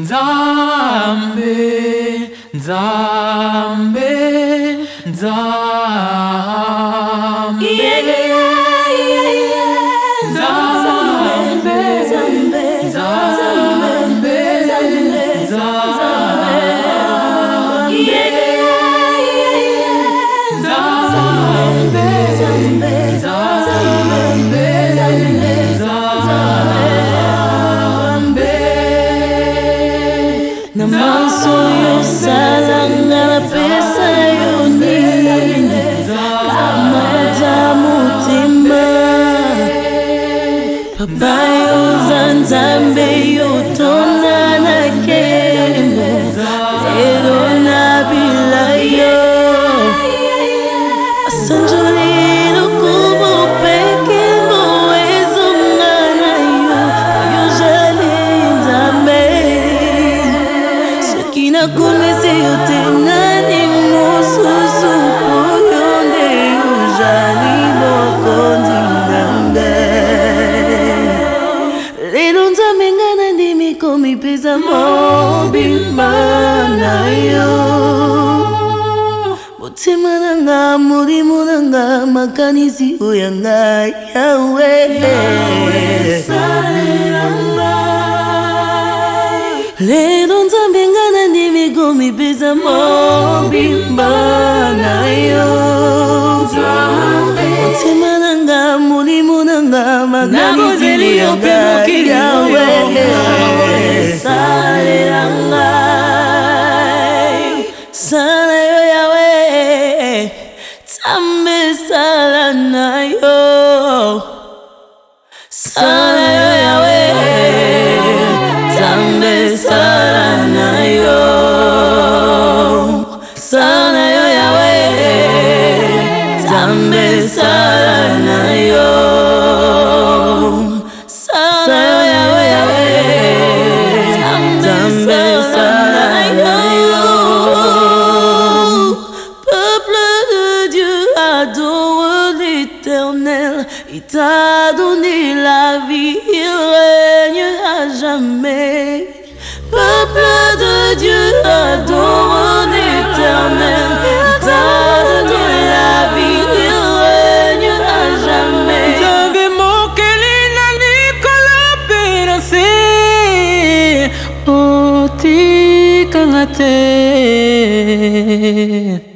nzambe nzambe nzambe bayoza nzambe yo tonda na kembo lelo na bila yo asanjoli lokumu peke moezonga na yo oyo jali nzambe soki nakomesi yo te mipeza mobima na yo motema nanga molimo nanga makanisi oyanga yawe lelo nzambe nga nandimi komipeza mobimba na yo motema nanga molimo nanga makanisi oyanga yawe sana yawe tambe sana yo sana yo yawe tambe sana yo éternel, il t'a donné la vie, il règne à jamais. Peuple de Dieu, adore l'éternel il t'a donné la vie, il règne à jamais. Sabemos que l'île Nicola Pérasé, la terre